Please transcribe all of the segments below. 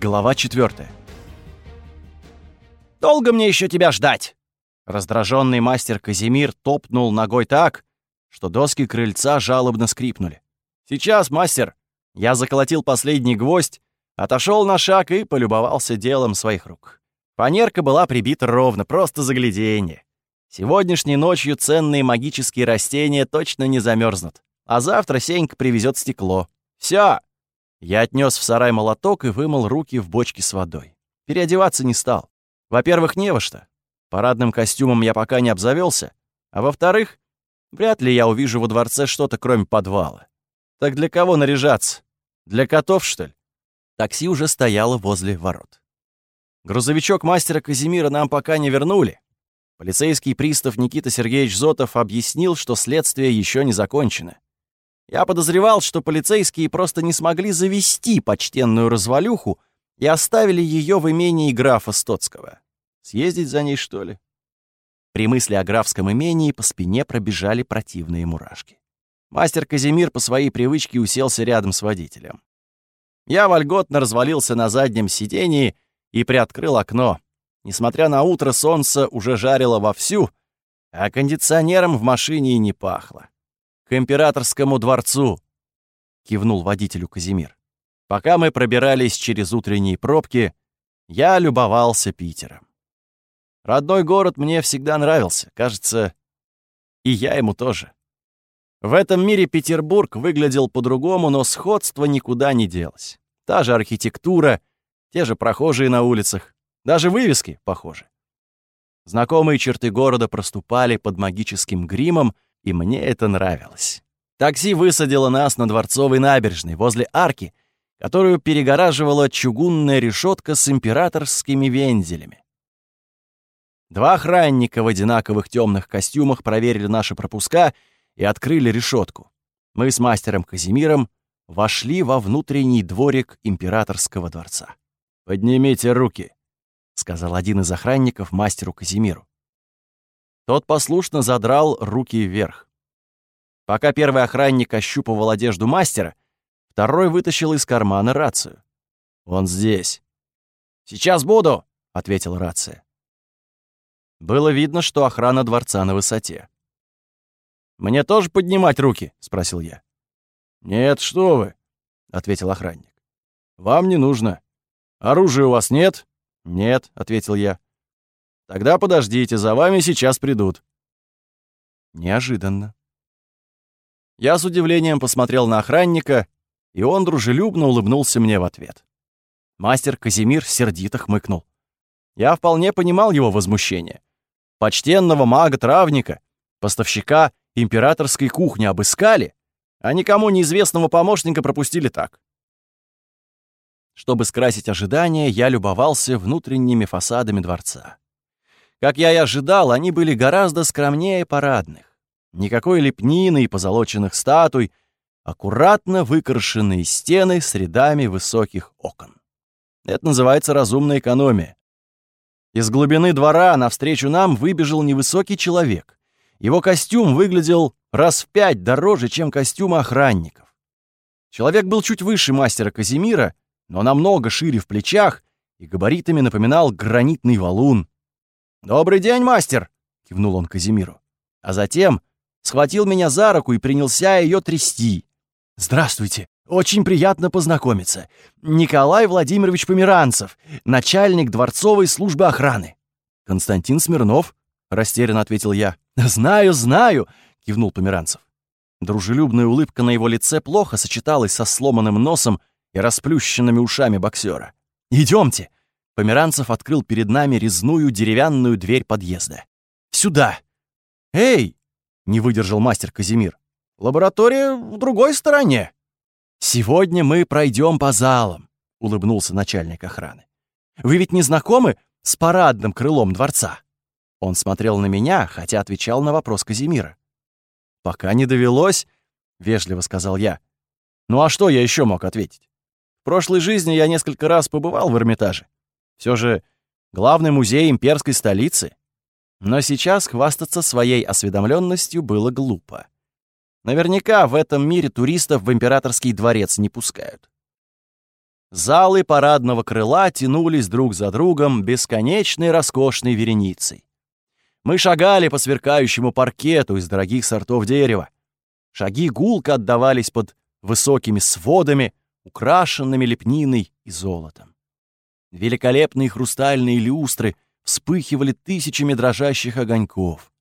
Глава 4. «Долго мне еще тебя ждать?» Раздраженный мастер Казимир топнул ногой так, что доски крыльца жалобно скрипнули. «Сейчас, мастер!» Я заколотил последний гвоздь, отошел на шаг и полюбовался делом своих рук. Фанерка была прибита ровно, просто загляденье. Сегодняшней ночью ценные магические растения точно не замерзнут, а завтра Сенька привезет стекло. Все. Я отнес в сарай молоток и вымыл руки в бочке с водой. Переодеваться не стал. Во-первых, не во что. Парадным костюмом я пока не обзавелся, а во-вторых, вряд ли я увижу во дворце что-то кроме подвала. Так для кого наряжаться? Для котов, что ли? Такси уже стояло возле ворот. Грузовичок мастера Казимира нам пока не вернули, Полицейский пристав Никита Сергеевич Зотов объяснил, что следствие еще не закончено. Я подозревал, что полицейские просто не смогли завести почтенную развалюху и оставили ее в имении графа Стоцкого. Съездить за ней, что ли? При мысли о графском имении по спине пробежали противные мурашки. Мастер Казимир по своей привычке уселся рядом с водителем. Я вольготно развалился на заднем сидении и приоткрыл окно. Несмотря на утро, солнце уже жарило вовсю, а кондиционером в машине и не пахло. «К императорскому дворцу!» — кивнул водителю Казимир. Пока мы пробирались через утренние пробки, я любовался Питером. Родной город мне всегда нравился, кажется, и я ему тоже. В этом мире Петербург выглядел по-другому, но сходство никуда не делось. Та же архитектура, те же прохожие на улицах, даже вывески похожи. Знакомые черты города проступали под магическим гримом, и мне это нравилось. Такси высадило нас на Дворцовой набережной, возле арки, которую перегораживала чугунная решетка с императорскими вензелями. Два охранника в одинаковых темных костюмах проверили наши пропуска и открыли решетку. Мы с мастером Казимиром вошли во внутренний дворик императорского дворца. «Поднимите руки», сказал один из охранников мастеру Казимиру. Тот послушно задрал руки вверх. Пока первый охранник ощупывал одежду мастера, второй вытащил из кармана рацию. «Он здесь». «Сейчас буду», — ответила рация. Было видно, что охрана дворца на высоте. «Мне тоже поднимать руки?» — спросил я. «Нет, что вы», — ответил охранник. «Вам не нужно. Оружия у вас нет, «Нет», — ответил я. «Тогда подождите, за вами сейчас придут». Неожиданно. Я с удивлением посмотрел на охранника, и он дружелюбно улыбнулся мне в ответ. Мастер Казимир сердито хмыкнул. Я вполне понимал его возмущение. Почтенного мага-травника, поставщика императорской кухни обыскали, а никому неизвестного помощника пропустили так. Чтобы скрасить ожидания, я любовался внутренними фасадами дворца. Как я и ожидал, они были гораздо скромнее парадных. Никакой лепнины и позолоченных статуй, аккуратно выкрашенные стены с рядами высоких окон. Это называется разумная экономия. Из глубины двора навстречу нам выбежал невысокий человек. Его костюм выглядел раз в пять дороже, чем костюмы охранников. Человек был чуть выше мастера Казимира, но намного шире в плечах и габаритами напоминал гранитный валун. «Добрый день, мастер!» — кивнул он Казимиру. А затем схватил меня за руку и принялся ее трясти. «Здравствуйте! Очень приятно познакомиться. Николай Владимирович Померанцев, начальник дворцовой службы охраны». «Константин Смирнов», — растерянно ответил я. «Знаю, знаю», — кивнул Померанцев. Дружелюбная улыбка на его лице плохо сочеталась со сломанным носом и расплющенными ушами боксера. «Идемте!» Померанцев открыл перед нами резную деревянную дверь подъезда. «Сюда!» «Эй!» — не выдержал мастер Казимир. «Лаборатория в другой стороне». «Сегодня мы пройдем по залам», — улыбнулся начальник охраны. «Вы ведь не знакомы с парадным крылом дворца?» Он смотрел на меня, хотя отвечал на вопрос Казимира. «Пока не довелось», — вежливо сказал я. «Ну а что я еще мог ответить?» В прошлой жизни я несколько раз побывал в Эрмитаже. Все же главный музей имперской столицы. Но сейчас хвастаться своей осведомленностью было глупо. Наверняка в этом мире туристов в императорский дворец не пускают. Залы парадного крыла тянулись друг за другом бесконечной роскошной вереницей. Мы шагали по сверкающему паркету из дорогих сортов дерева. Шаги гулко отдавались под высокими сводами, украшенными лепниной и золотом. Великолепные хрустальные люстры вспыхивали тысячами дрожащих огоньков.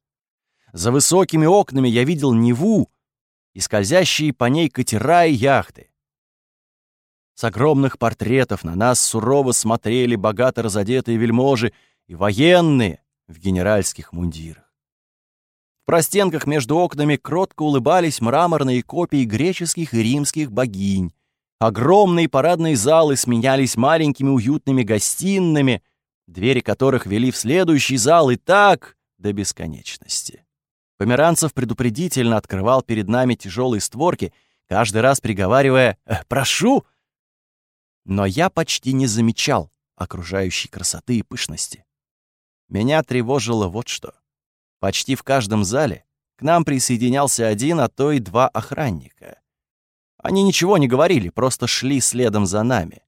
За высокими окнами я видел Неву и скользящие по ней катера и яхты. С огромных портретов на нас сурово смотрели богато разодетые вельможи и военные в генеральских мундирах. В простенках между окнами кротко улыбались мраморные копии греческих и римских богинь. Огромные парадные залы сменялись маленькими уютными гостиными, двери которых вели в следующий зал и так до бесконечности. Померанцев предупредительно открывал перед нами тяжелые створки, каждый раз приговаривая «Прошу!» но я почти не замечал окружающей красоты и пышности. Меня тревожило вот что. Почти в каждом зале к нам присоединялся один, а то и два охранника. Они ничего не говорили, просто шли следом за нами.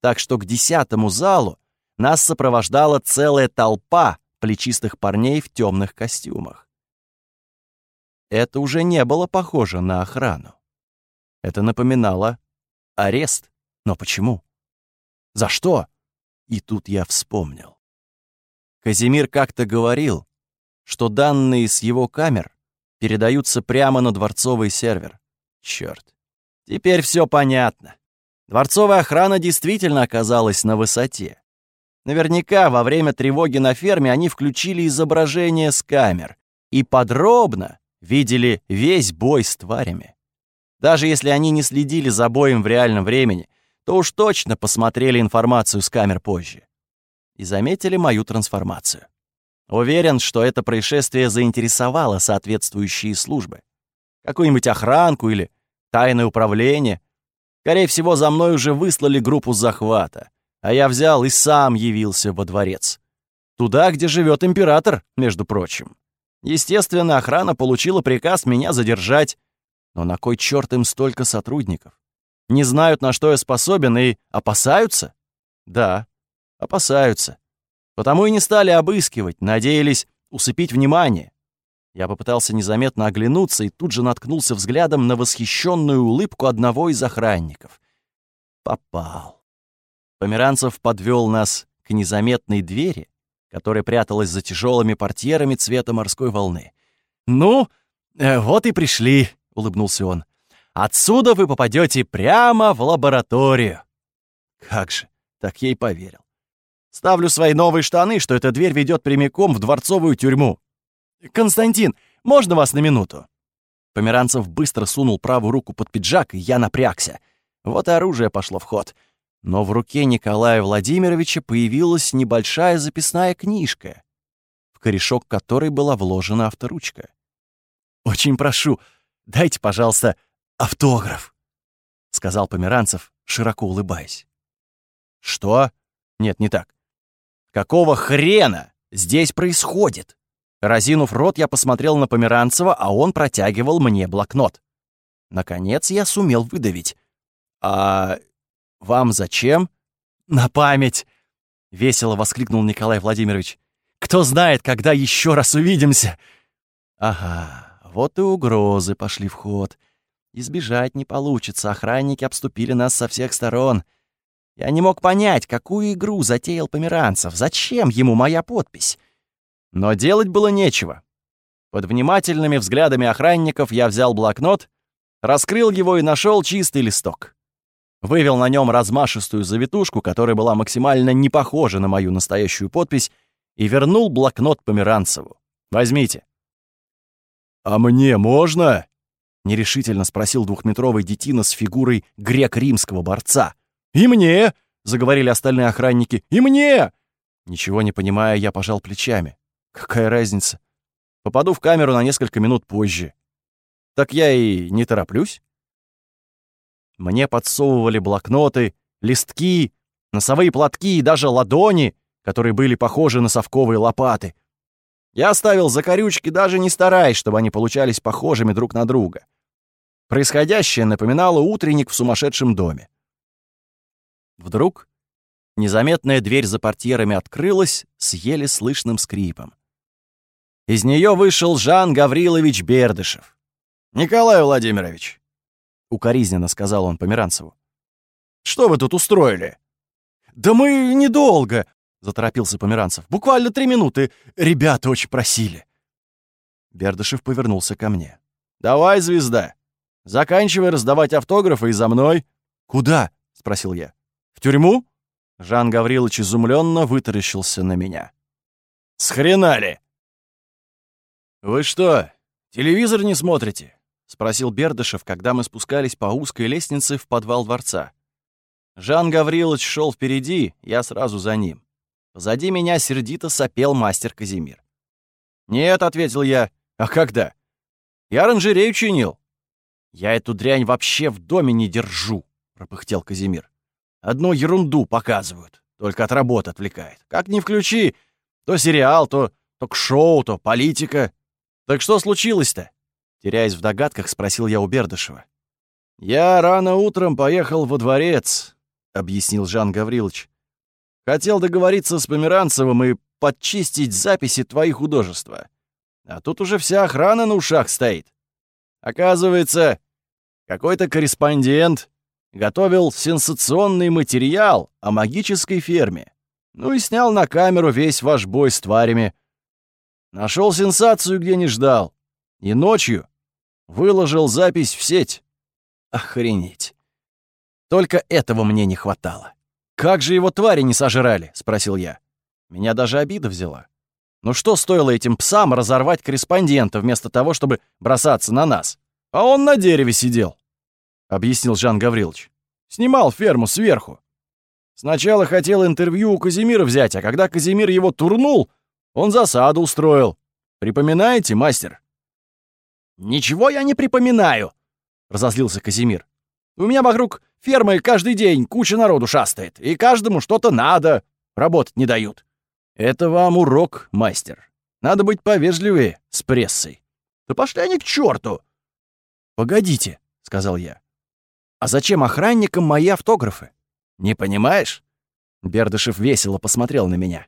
Так что к десятому залу нас сопровождала целая толпа плечистых парней в темных костюмах. Это уже не было похоже на охрану. Это напоминало арест. Но почему? За что? И тут я вспомнил. Казимир как-то говорил, что данные с его камер передаются прямо на дворцовый сервер. Черт. Теперь все понятно. Дворцовая охрана действительно оказалась на высоте. Наверняка во время тревоги на ферме они включили изображение с камер и подробно видели весь бой с тварями. Даже если они не следили за боем в реальном времени, то уж точно посмотрели информацию с камер позже. И заметили мою трансформацию. Уверен, что это происшествие заинтересовало соответствующие службы. Какую-нибудь охранку или тайное управление. Скорее всего, за мной уже выслали группу захвата, а я взял и сам явился во дворец. Туда, где живет император, между прочим. Естественно, охрана получила приказ меня задержать. Но на кой черт им столько сотрудников? Не знают, на что я способен, и опасаются? Да, опасаются. Потому и не стали обыскивать, надеялись усыпить внимание. Я попытался незаметно оглянуться и тут же наткнулся взглядом на восхищенную улыбку одного из охранников. Попал. Померанцев подвел нас к незаметной двери, которая пряталась за тяжелыми портьерами цвета морской волны. «Ну, э, вот и пришли», — улыбнулся он. Отсюда вы попадете прямо в лабораторию. Как же, так ей поверил. Ставлю свои новые штаны, что эта дверь ведет прямиком в дворцовую тюрьму. Константин, можно вас на минуту? Померанцев быстро сунул правую руку под пиджак, и я напрягся. Вот и оружие пошло в ход. Но в руке Николая Владимировича появилась небольшая записная книжка, в корешок которой была вложена авторучка. «Очень прошу, дайте, пожалуйста, «Автограф!» — сказал Померанцев, широко улыбаясь. «Что? Нет, не так. Какого хрена здесь происходит?» Разинув рот, я посмотрел на Померанцева, а он протягивал мне блокнот. Наконец я сумел выдавить. «А вам зачем?» «На память!» — весело воскликнул Николай Владимирович. «Кто знает, когда еще раз увидимся!» «Ага, вот и угрозы пошли в ход. Избежать не получится, охранники обступили нас со всех сторон. Я не мог понять, какую игру затеял Померанцев, зачем ему моя подпись. Но делать было нечего. Под внимательными взглядами охранников я взял блокнот, раскрыл его и нашел чистый листок. Вывел на нем размашистую завитушку, которая была максимально не похожа на мою настоящую подпись, и вернул блокнот Померанцеву. «Возьмите». «А мне можно?» нерешительно спросил двухметровый детина с фигурой грек-римского борца. «И мне!» — заговорили остальные охранники. «И мне!» Ничего не понимая, я пожал плечами. «Какая разница? Попаду в камеру на несколько минут позже. Так я и не тороплюсь». Мне подсовывали блокноты, листки, носовые платки и даже ладони, которые были похожи на совковые лопаты. Я оставил закорючки, даже не стараясь, чтобы они получались похожими друг на друга. Происходящее напоминало утренник в сумасшедшем доме. Вдруг незаметная дверь за портьерами открылась с еле слышным скрипом. Из нее вышел Жан Гаврилович Бердышев. «Николай Владимирович», — укоризненно сказал он Померанцеву, — «что вы тут устроили?» «Да мы недолго», — заторопился Померанцев. «Буквально три минуты. Ребята очень просили». Бердышев повернулся ко мне. «Давай, звезда, заканчивай раздавать автографы и за мной». «Куда?» — спросил я. «В тюрьму?» Жан Гаврилович изумленно вытаращился на меня. «С хрена ли?» «Вы что, телевизор не смотрите?» — спросил Бердышев, когда мы спускались по узкой лестнице в подвал дворца. Жан Гаврилович шел впереди, я сразу за ним. Позади меня сердито сопел мастер Казимир. «Нет», — ответил я, — «а когда?» «Я оранжерею чинил». «Я эту дрянь вообще в доме не держу», — пропыхтел Казимир. «Одну ерунду показывают, только от работы отвлекает. Как ни включи, то сериал, то ток-шоу, то политика. Так что случилось-то?» Теряясь в догадках, спросил я у Бердышева. «Я рано утром поехал во дворец», — объяснил Жан Гаврилович. «Хотел договориться с Померанцевым и подчистить записи твои художества. А тут уже вся охрана на ушах стоит. Оказывается, какой-то корреспондент готовил сенсационный материал о магической ферме. Ну и снял на камеру весь ваш бой с тварями. Нашел сенсацию, где не ждал. И ночью выложил запись в сеть. Охренеть. Только этого мне не хватало. «Как же его твари не сожрали?» — спросил я. Меня даже обида взяла. Ну что стоило этим псам разорвать корреспондента вместо того, чтобы бросаться на нас? А он на дереве сидел, — объяснил Жан Гаврилович. Снимал ферму сверху. Сначала хотел интервью у Казимира взять, а когда Казимир его турнул, он засаду устроил. Припоминаете, мастер? «Ничего я не припоминаю», — разозлился Казимир. «У меня вокруг фермы каждый день куча народу шастает, и каждому что-то надо, работать не дают». «Это вам урок, мастер. Надо быть повежливее с прессой». «Да пошли они к черту!» «Погодите», — сказал я. «А зачем охранникам мои автографы? Не понимаешь?» Бердышев весело посмотрел на меня.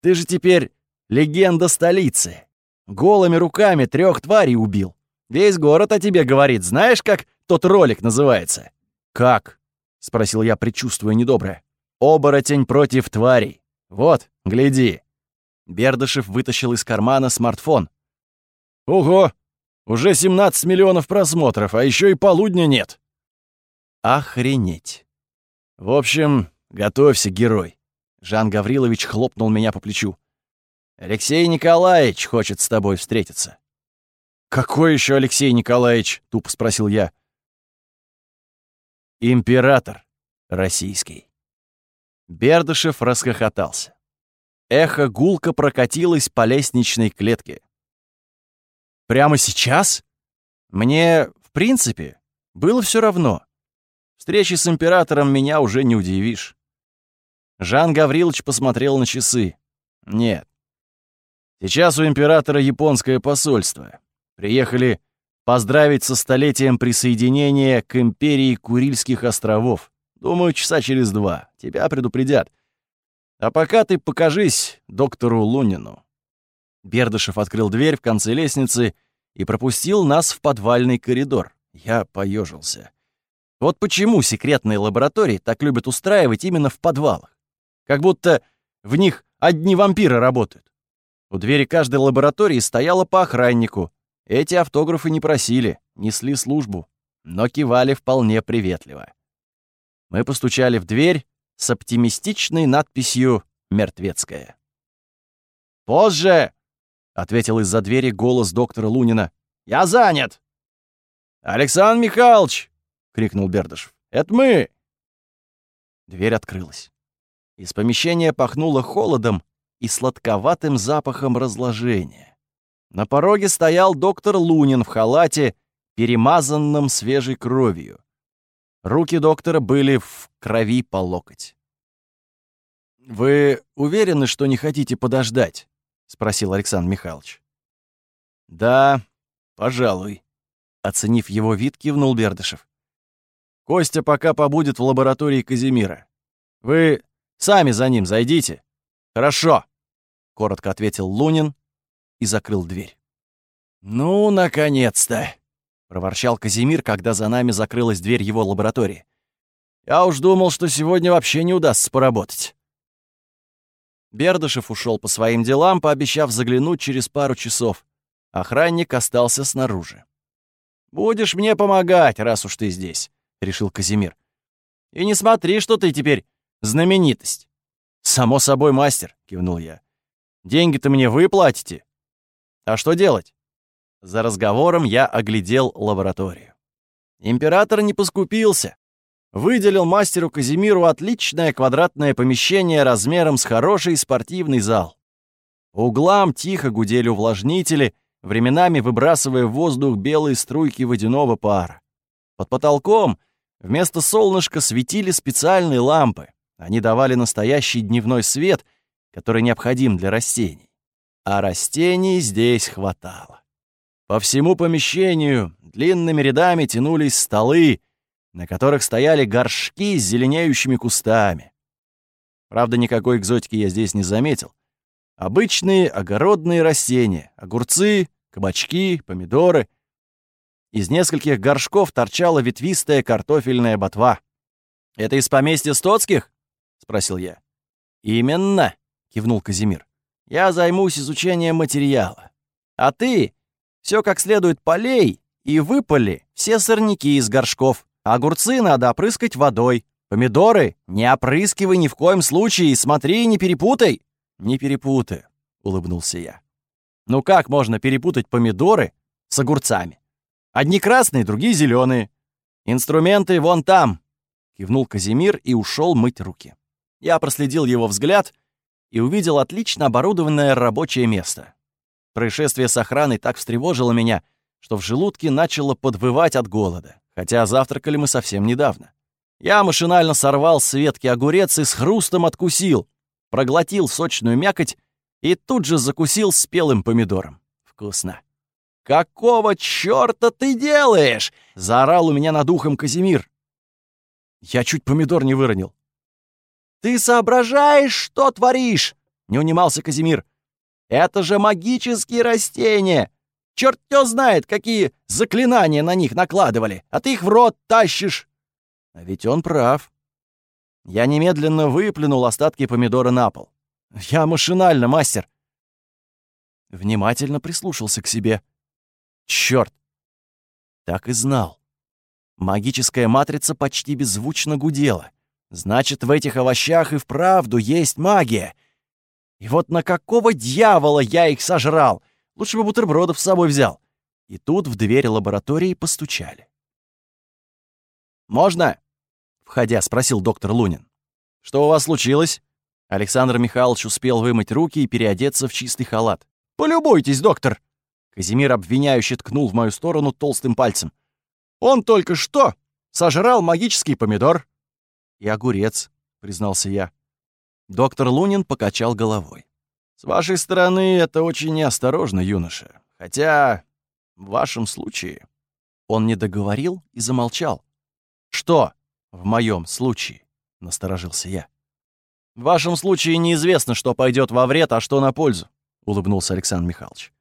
«Ты же теперь легенда столицы. Голыми руками трех тварей убил. Весь город о тебе говорит. Знаешь, как тот ролик называется?» «Как?» — спросил я, предчувствуя недоброе. «Оборотень против тварей. Вот, гляди». Бердышев вытащил из кармана смартфон. «Ого! Уже 17 миллионов просмотров, а еще и полудня нет!» «Охренеть!» «В общем, готовься, герой!» Жан Гаврилович хлопнул меня по плечу. «Алексей Николаевич хочет с тобой встретиться». «Какой еще Алексей Николаевич?» — тупо спросил я. «Император российский». Бердышев расхохотался. Эхо гулко прокатилось по лестничной клетке. «Прямо сейчас? Мне, в принципе, было все равно. Встречи с императором меня уже не удивишь». Жан Гаврилович посмотрел на часы. «Нет. Сейчас у императора японское посольство. Приехали поздравить со столетием присоединения к империи Курильских островов. Думаю, часа через два. Тебя предупредят. А пока ты покажись доктору Лунину». Бердышев открыл дверь в конце лестницы и пропустил нас в подвальный коридор. Я поежился. Вот почему секретные лаборатории так любят устраивать именно в подвалах. Как будто в них одни вампиры работают. У двери каждой лаборатории стояло по охраннику, эти автографы не просили, несли службу, но кивали вполне приветливо. Мы постучали в дверь с оптимистичной надписью «Мертвецкая». «Позже!» — ответил из-за двери голос доктора Лунина. «Я занят!» «Александр Михайлович!» — крикнул Бердышев. «Это мы!» Дверь открылась. Из помещения пахнуло холодом и сладковатым запахом разложения. На пороге стоял доктор Лунин в халате, перемазанном свежей кровью. Руки доктора были в крови по локоть. «Вы уверены, что не хотите подождать?» — спросил Александр Михайлович. «Да, пожалуй», — оценив его вид, кивнул Бердышев. «Костя пока побудет в лаборатории Казимира. Вы сами за ним зайдите. Хорошо, коротко ответил Лунин и закрыл дверь. Ну, наконец-то, проворчал Казимир, когда за нами закрылась дверь его лаборатории. Я уж думал, что сегодня вообще не удастся поработать. Бердышев ушел по своим делам, пообещав заглянуть через пару часов. Охранник остался снаружи. «Будешь мне помогать, раз уж ты здесь», — решил Казимир. «И не смотри, что ты теперь знаменитость». «Само собой, мастер», — кивнул я. «Деньги-то мне вы платите. А что делать?» За разговором я оглядел лабораторию. Император не поскупился. Выделил мастеру Казимиру отличное квадратное помещение размером с хороший спортивный зал. Углам тихо гудели увлажнители, временами выбрасывая в воздух белые струйки водяного пара. Под потолком вместо солнышка светили специальные лампы. Они давали настоящий дневной свет, который необходим для растений. А растений здесь хватало. По всему помещению длинными рядами тянулись столы, на которых стояли горшки с зеленеющими кустами. Правда, никакой экзотики я здесь не заметил. Обычные огородные растения — огурцы, кабачки, помидоры. Из нескольких горшков торчала ветвистая картофельная ботва. «Это из поместья Стоцких?» — спросил я. «Именно», — кивнул Казимир. «Я займусь изучением материала. А ты все как следует полей и выпали все сорняки из горшков. Огурцы надо опрыскать водой. Помидоры не опрыскивай ни в коем случае, смотри, не перепутай. «Не перепутай», — улыбнулся я. «Ну как можно перепутать помидоры с огурцами? Одни красные, другие зеленые. Инструменты вон там», — кивнул Казимир и ушел мыть руки. Я проследил его взгляд и увидел отлично оборудованное рабочее место. Происшествие с охраной так встревожило меня, что в желудке начало подвывать от голода, хотя завтракали мы совсем недавно. Я машинально сорвал с ветки огурец и с хрустом откусил, проглотил сочную мякоть и тут же закусил спелым помидором. Вкусно. «Какого чёрта ты делаешь?» — заорал у меня над ухом Казимир. Я чуть помидор не выронил. «Ты соображаешь, что творишь?» — не унимался Казимир. «Это же магические растения! Черт кто знает, какие заклинания на них накладывали, а ты их в рот тащишь!» А ведь он прав. Я немедленно выплюнул остатки помидора на пол. Я машинально, мастер. Внимательно прислушался к себе. Чёрт! Так и знал. Магическая матрица почти беззвучно гудела. Значит, в этих овощах и вправду есть магия. И вот на какого дьявола я их сожрал? Лучше бы бутербродов с собой взял. И тут в дверь лаборатории постучали. «Можно?» входя, спросил доктор Лунин. «Что у вас случилось?» Александр Михайлович успел вымыть руки и переодеться в чистый халат. «Полюбуйтесь, доктор!» Казимир обвиняюще ткнул в мою сторону толстым пальцем. «Он только что сожрал магический помидор!» «И огурец», — признался я. Доктор Лунин покачал головой. «С вашей стороны это очень неосторожно, юноша. Хотя в вашем случае...» Он не договорил и замолчал. «Что?» В моем случае, насторожился я. В вашем случае неизвестно, что пойдет во вред, а что на пользу, улыбнулся Александр Михайлович.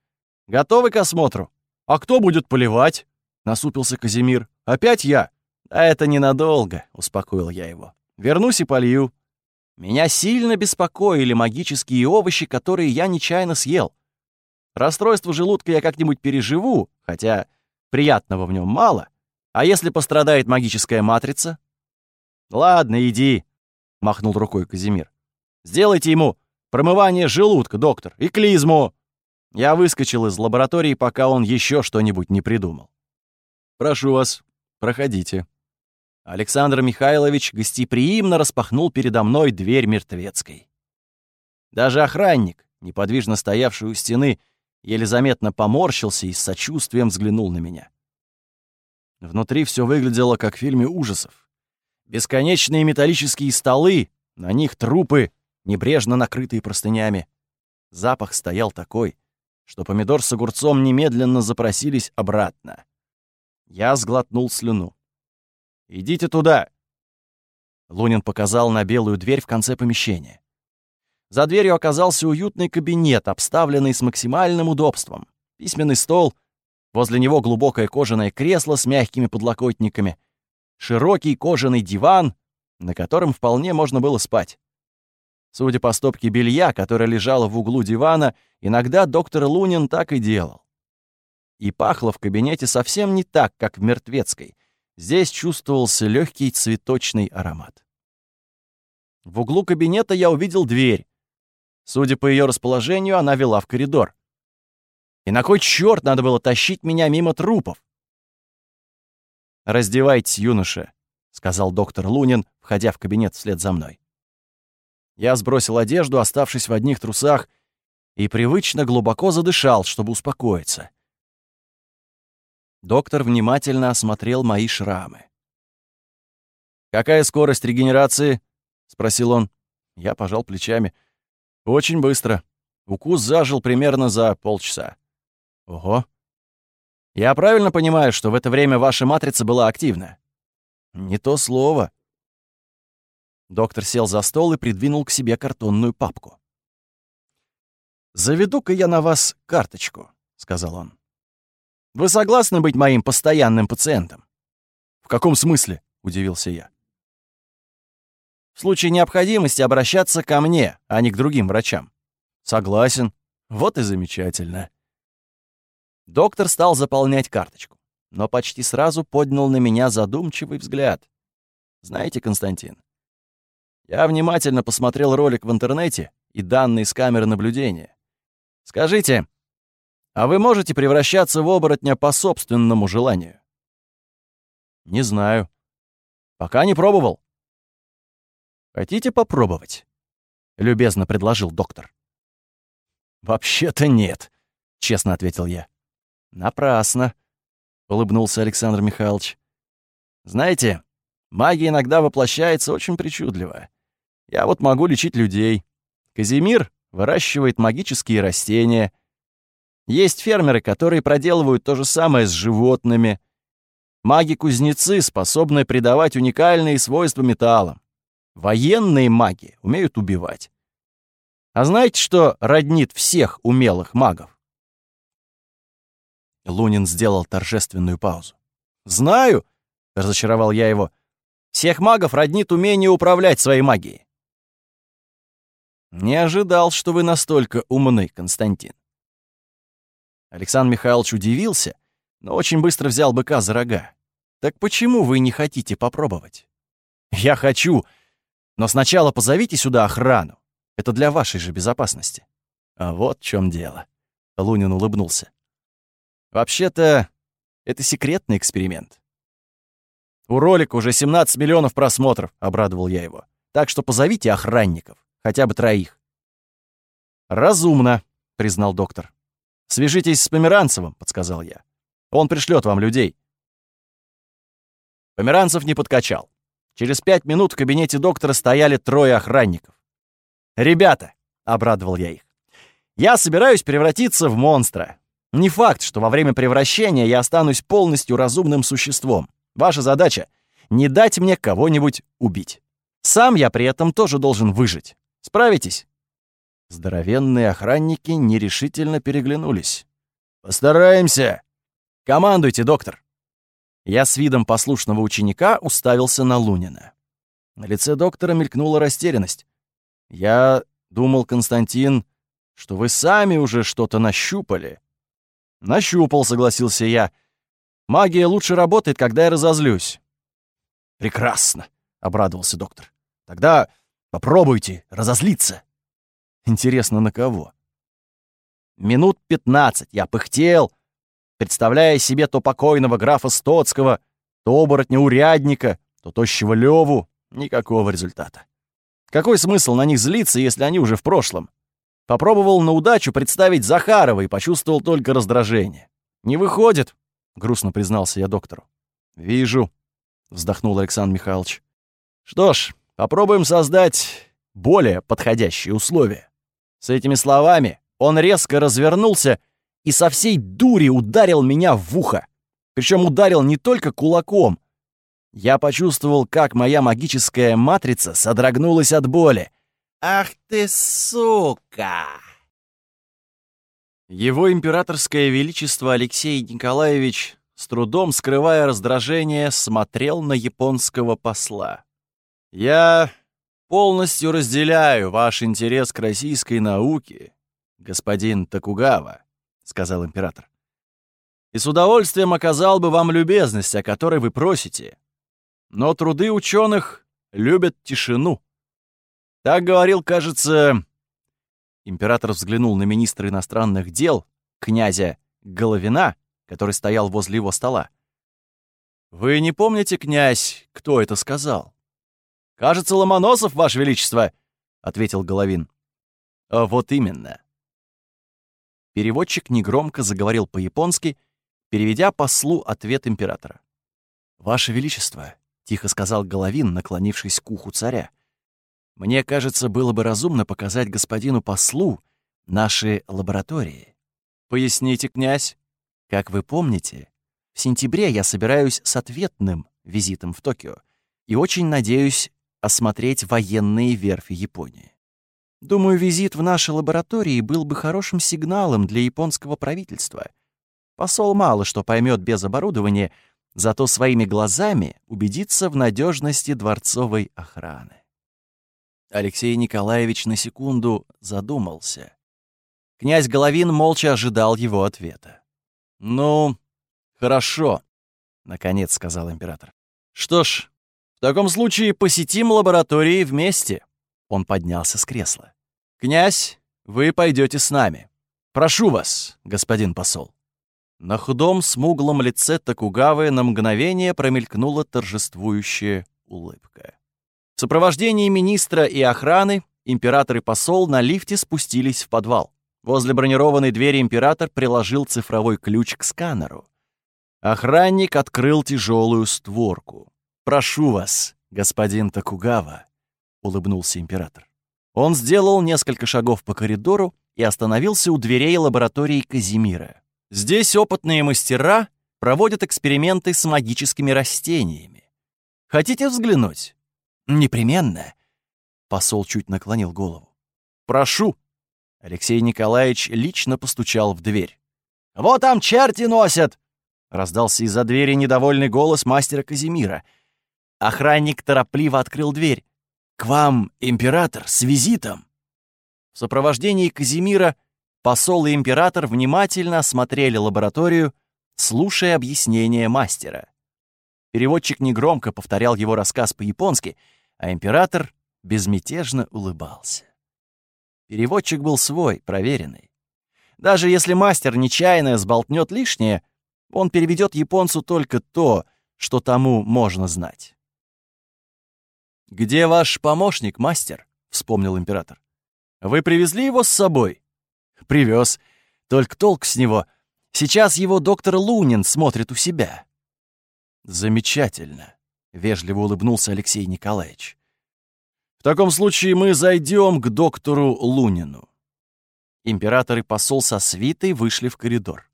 Готовы к осмотру? А кто будет поливать? насупился Казимир. Опять я? А это ненадолго, успокоил я его. Вернусь и полью. Меня сильно беспокоили магические овощи, которые я нечаянно съел. Расстройство желудка я как-нибудь переживу, хотя приятного в нем мало. А если пострадает магическая матрица, «Ладно, иди», — махнул рукой Казимир. «Сделайте ему промывание желудка, доктор, и клизму». Я выскочил из лаборатории, пока он еще что-нибудь не придумал. «Прошу вас, проходите». Александр Михайлович гостеприимно распахнул передо мной дверь мертвецкой. Даже охранник, неподвижно стоявший у стены, еле заметно поморщился и с сочувствием взглянул на меня. Внутри все выглядело как в фильме ужасов. Бесконечные металлические столы, на них трупы, небрежно накрытые простынями. Запах стоял такой, что помидор с огурцом немедленно запросились обратно. Я сглотнул слюну. «Идите туда!» Лунин показал на белую дверь в конце помещения. За дверью оказался уютный кабинет, обставленный с максимальным удобством. Письменный стол, возле него глубокое кожаное кресло с мягкими подлокотниками, широкий кожаный диван, на котором вполне можно было спать. Судя по стопке белья, которая лежала в углу дивана, иногда доктор Лунин так и делал. И пахло в кабинете совсем не так, как в мертвецкой. Здесь чувствовался легкий цветочный аромат. В углу кабинета я увидел дверь. Судя по ее расположению, она вела в коридор. И на кой черт надо было тащить меня мимо трупов? «Раздевайтесь, юноша», — сказал доктор Лунин, входя в кабинет вслед за мной. Я сбросил одежду, оставшись в одних трусах, и привычно глубоко задышал, чтобы успокоиться. Доктор внимательно осмотрел мои шрамы. «Какая скорость регенерации?» — спросил он. Я пожал плечами. «Очень быстро. Укус зажил примерно за полчаса». «Ого. Я правильно понимаю, что в это время ваша матрица была активна?» «Не то слово», Доктор сел за стол и придвинул к себе картонную папку. «Заведу-ка я на вас карточку», — сказал он. «Вы согласны быть моим постоянным пациентом?» «В каком смысле?» — удивился я. «В случае необходимости обращаться ко мне, а не к другим врачам». «Согласен. Вот и замечательно». Доктор стал заполнять карточку, но почти сразу поднял на меня задумчивый взгляд. «Знаете, Константин, я внимательно посмотрел ролик в интернете и данные с камеры наблюдения. Скажите, а вы можете превращаться в оборотня по собственному желанию? Не знаю. Пока не пробовал. Хотите попробовать? Любезно предложил доктор. Вообще-то нет, честно ответил я. Напрасно, улыбнулся Александр Михайлович. Знаете, магия иногда воплощается очень причудливо. Я вот могу лечить людей. Казимир выращивает магические растения. Есть фермеры, которые проделывают то же самое с животными. Маги-кузнецы способны придавать уникальные свойства металлам. Военные маги умеют убивать. А знаете, что роднит всех умелых магов? Лунин сделал торжественную паузу. «Знаю», — разочаровал я его, — «всех магов роднит умение управлять своей магией. Не ожидал, что вы настолько умны, Константин. Александр Михайлович удивился, но очень быстро взял быка за рога. Так почему вы не хотите попробовать? Я хочу, но сначала позовите сюда охрану. Это для вашей же безопасности. А вот в чем дело. Лунин улыбнулся. Вообще-то, это секретный эксперимент. У ролика уже 17 миллионов просмотров, обрадовал я его. Так что позовите охранников. Хотя бы троих. «Разумно», — признал доктор. «Свяжитесь с Померанцевым», — подсказал я. «Он пришлет вам людей». Померанцев не подкачал. Через пять минут в кабинете доктора стояли трое охранников. «Ребята», — обрадовал я их, — «я собираюсь превратиться в монстра. Не факт, что во время превращения я останусь полностью разумным существом. Ваша задача — не дать мне кого-нибудь убить. Сам я при этом тоже должен выжить. Справитесь?» Здоровенные охранники нерешительно переглянулись. «Постараемся!» «Командуйте, доктор!» Я с видом послушного ученика уставился на Лунина. На лице доктора мелькнула растерянность. «Я думал, Константин, что вы сами уже что-то нащупали». «Нащупал», — согласился я. «Магия лучше работает, когда я разозлюсь». «Прекрасно», — обрадовался доктор. «Тогда Попробуйте разозлиться. Интересно, на кого? Минут пятнадцать я пыхтел, представляя себе то покойного графа Стоцкого, то оборотня-урядника, то тощего Леву. Никакого результата. Какой смысл на них злиться, если они уже в прошлом? Попробовал на удачу представить Захарова и почувствовал только раздражение. «Не выходит», — грустно признался я доктору. «Вижу», — вздохнул Александр Михайлович. «Что ж, Попробуем создать более подходящие условия. С этими словами он резко развернулся и со всей дури ударил меня в ухо. Причем ударил не только кулаком, я почувствовал, как моя магическая матрица содрогнулась от боли. «Ах ты, сука!» Его императорское величество Алексей Николаевич, с трудом скрывая раздражение, смотрел на японского посла. «Я полностью разделяю ваш интерес к российской науке, господин Токугава», — сказал император. «И с удовольствием оказал бы вам любезность, о которой вы просите. Но труды ученых любят тишину. Так говорил, кажется...» Император взглянул на министра иностранных дел, князя Головина, который стоял возле его стола. «Вы не помните, князь, кто это сказал?» «Кажется, Ломоносов, Ваше Величество», — ответил Головин. «А вот именно». Переводчик негромко заговорил по-японски, переведя послу ответ императора. «Ваше Величество», — тихо сказал Головин, наклонившись к уху царя, — мне кажется, было бы разумно показать господину послу наши лаборатории. Поясните, князь. Как вы помните, в сентябре я собираюсь с ответным визитом в Токио и очень надеюсь осмотреть военные верфи Японии. Думаю, визит в наши лаборатории был бы хорошим сигналом для японского правительства. Посол мало что поймет без оборудования, зато своими глазами убедится в надежности дворцовой охраны. Алексей Николаевич на секунду задумался. Князь Головин молча ожидал его ответа. «Ну, хорошо», — наконец сказал император. «Что ж, в таком случае посетим лаборатории вместе». Он поднялся с кресла. «Князь, вы пойдете с нами. Прошу вас, господин посол». На худом, смуглом лице Токугавы на мгновение промелькнула торжествующая улыбка. В сопровождении министра и охраны император и посол на лифте спустились в подвал. Возле бронированной двери император приложил цифровой ключ к сканеру. Охранник открыл тяжелую створку. «Прошу вас, господин Токугава», — улыбнулся император. Он сделал несколько шагов по коридору и остановился у дверей лаборатории Казимира. Здесь опытные мастера проводят эксперименты с магическими растениями. Хотите взглянуть? «Непременно!» Посол чуть наклонил голову. «Прошу!» Алексей Николаевич лично постучал в дверь. «Вот там черти носят!» Раздался из-за двери недовольный голос мастера Казимира. Охранник торопливо открыл дверь. «К вам, император, с визитом!» В сопровождении Казимира посол и император внимательно осмотрели лабораторию, слушая объяснения мастера. Переводчик негромко повторял его рассказ по-японски, а император безмятежно улыбался. Переводчик был свой, проверенный. Даже если мастер нечаянно сболтнет лишнее, он переведет японцу только то, что тому можно знать. «Где ваш помощник, мастер?» — вспомнил император. «Вы привезли его с собой?» «Привез. Только толк с него. Сейчас его доктор Лунин смотрит у себя». «Замечательно», — вежливо улыбнулся Алексей Николаевич. «В таком случае мы зайдем к доктору Лунину». Император и посол со свитой вышли в коридор.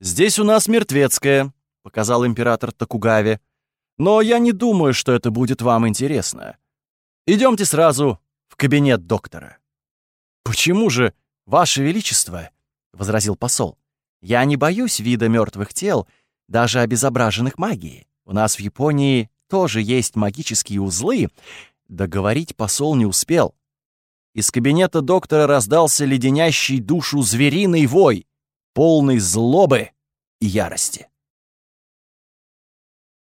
«Здесь у нас мертвецкая», — показал император Токугаве. «Но я не думаю, что это будет вам интересно. Идемте сразу в кабинет доктора». «Почему же, Ваше Величество?» — возразил посол. «Я не боюсь вида мертвых тел, — даже обезображенных магией. У нас в Японии тоже есть магические узлы. Договорить посол не успел. Из кабинета доктора раздался леденящий душу звериный вой, полный злобы и ярости.